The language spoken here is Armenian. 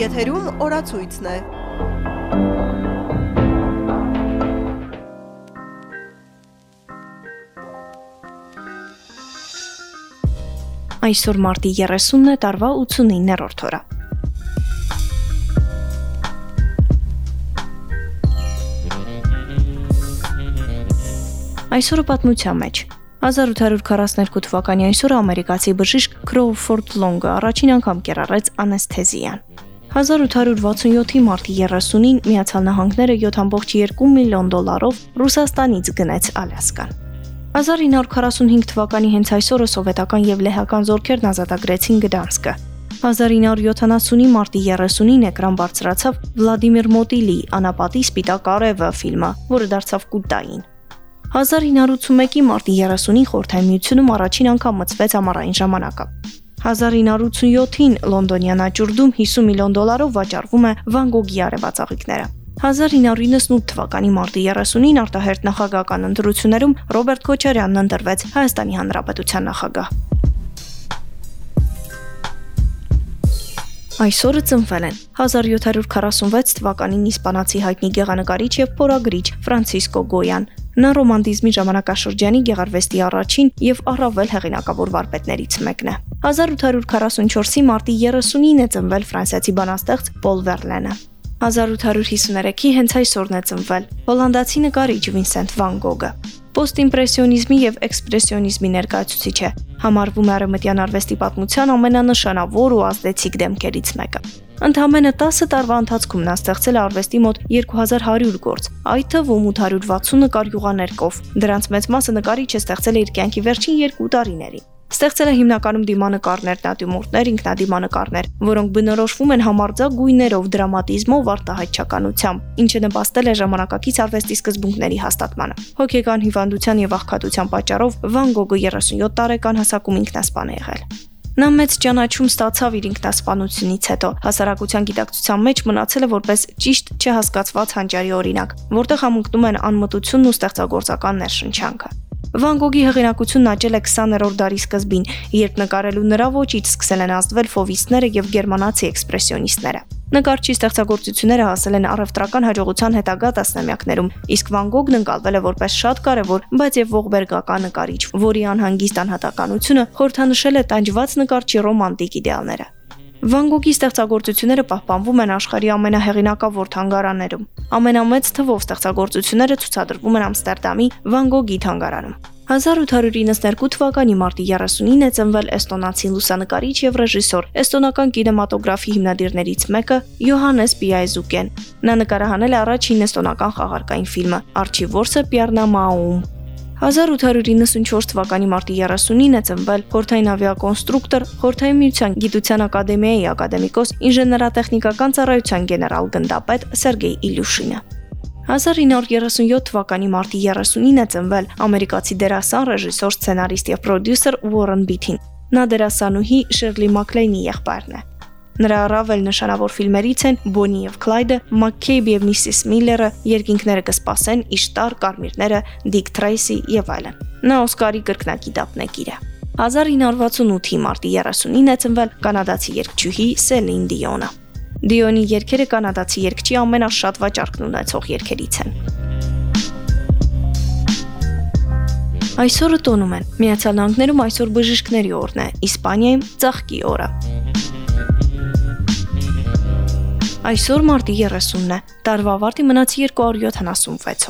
Եթերում օրացույցն է։ Այսօր մարտի 30-ն է, տարվա 89-րդ օրը։ Այսօրը պատմության մեջ. 1842 թվականի այսօրը ամերիկացի բժիշկ Քրոուֆորդ Լոնգը առաջին անգամ կերառեց անեսթեզիան։ 1867-ի մարտի 30-ին Միացյալ Նահանգները 7.2 միլիոն դոլարով Ռուսաստանից գնեց Ալյասկան։ 1945 թվականի հենց այսօրը սովետական եւ լեհական զորքերն ազատագրեցին Գդանսկը։ 1970-ի մարտի 30-ին էկրան բարձրացավ Վլադիմիր Մոտիլի «Անապատի սպիտակ արևը» ֆիլմը, որը դարձավ կուլտային։ 1981-ի մարտի 30-ին Խորհրդային Միությունում առաջին անգամ մցվեց ամառային ժամանակը։ 1987-ին Լոնդոնյան աճուրդում 50 միլիոն դոլարով վաճառվում է Վան Գոգի արևածաղիկները։ 1998 թվականի մարտի 30-ին արտահերտ նախագահական ընտրություններում Ռոբերտ Քոչարյանն ընտրվեց Հայաստանի Հանրապետության նախագահ։ Այսօրը ծնվել են 1746 թվականին իսպանացի հայտնի գեղանկարիչ եւ փորագրիչ Ֆրանցիսկո Գոյան, Նա ռոմանտիզմի ժամանակաշրջանի գեղարվեստի առաջին եւ առավել հեղինակավոր վարպետներից մեկն է։ 1844-ի մարտի 39-ին է ծնվել ֆրանսիացի բանաստեղծ Պոլ Վերլենը։ 1853-ի հենց այսօրն է ծնվել հոլանդացի նկարիչ Վինսենտ Վան Գոգը։ Պոստիմպրեսիոնիզմի եւ էքսպրեսիոնիզմի ներկայացուցիչ է։ Համարվում է արևմտյան արվեստի պատմության ամենանշանավոր ու ազդեցիկ դեմքերից մեկը։ Ընդամենը 10 տարվա ընթացքում նա ստեղծել է արվեստի մոտ 2100 գործ, այդ թվում 860 նկար յուղաներկով։ Դրանց մեծ մասը նկարիչը ստեղծել է իր կյանքի վերջին 2 տարիներին։ Ստեղծել է հիմնականում դիմանկարներ, նատյումորտներ, ինքնադիմանկարներ, որոնք բնորոշվում են համարձակ գույներով, դրամատիզմով, արտահայտչականությամբ, ինչը նպաստել է ժամանակակից արվեստի սկզբունքների հաստատմանը։ Հոգեկան հիվանդության եւ աղքատության պատճառով Վան Գոգը 37 տարեկան հասակում ինքնասպան է եղել։ Նա մեծ ճանաչում ստացավ իր ինքնասպանությունից հետո։ Հասարակության գիտակցության մեջ մնացել է որպես ճիշտ չհասկացված հանճարի օրինակ, որտեղ համընկնում են անմտությունն ու ստեղծագործական ներշնչանքը։ Վան Գոգի հեղինակությունն աճել է 20-րդ դարի սկզբին, երբ նկարելու նրա ոճից սկսել են ազդվել ֆովիստները եւ գերմանացի էքսպրեսիոնիստները։ Նկարչի ստեղծագործությունները հասել են առևտրական հաջողության հետագա տասնամյակներում, իսկ Վան Գոգն ընկալվել է որպես շատ կարևոր, բայց եւ ողբերգական նկարիչ, որի անհանգիստ անհատականությունը խորհրդանշել է տանջված նկարչի ռոմանտիկ իդեալները։ Վան Գոգի ստեղծագործությունները պահպանվում են աշխարհի ամենահեղինակավոր թանգարաններում։ Ամենամեծ թվով ստեղծագործությունները ցուցադրվում են Ամստերդամի Վան Գոգի թանգարանում։ 1892 թվականի մարտի 39-ին է ծնվել էստոնացի լուսանկարիչ եւ ռեժիսոր, էստոնական կինեմատոգրաֆի հիմնադիրներից մեկը Յոհանես Պիայզուկեն։ Նա նկարահանել է առաջին էստոնական խաղարկային ֆիլմը Արչի Որսը Պիառնամաում 1894 թվականի մարտի 39-ին է ծնվել Խորթային ավիակոնստրուկտոր, Խորթային միության գիտության ակադեմիայի ակադեմիկոս, ինժեներատեխնիկական ծառայության գեներալ գնդապետ Սերգեյ Իլյուշինը։ 1937 թվականի մարտի 30-ին է ծնվել ամերիկացի դերասան, ռեժիսոր, սցենարիստ եւ պրոդյուսեր Ուորեն Բիթին։ Նա դերասանուհի Շերլի Մակլեյնի եղբայրն է։ Նրա առավել նշանավոր ֆիլմերից են Բոնի եւ Քլայդը, Մաքքեյբ եւ Միսիս Միլլերը, Երկինքները կսպասեն, Իշտար, Կարմիրները, Դիկ Թրեյսի եւ այլն։ Նա Օսկարի կրկնակի դափնեկիր է։ 1968-ի մարտի 39-ին է ծնվել կանադացի երգչուհի Սելին Դիոնը։ Դիոնի երգերը կանադացի երգչի ամենաշատ վաճառքն ունեցող երգերից են։ Այսօրը տոնում են։ Միացյալ Նահանգներում այսօր բժիշկների օրն է, Իսպանիայում ծաղկի օրը։ Այսօր մարտի 30-ն է։ Տարվա ավարտի մնաց 276 օր։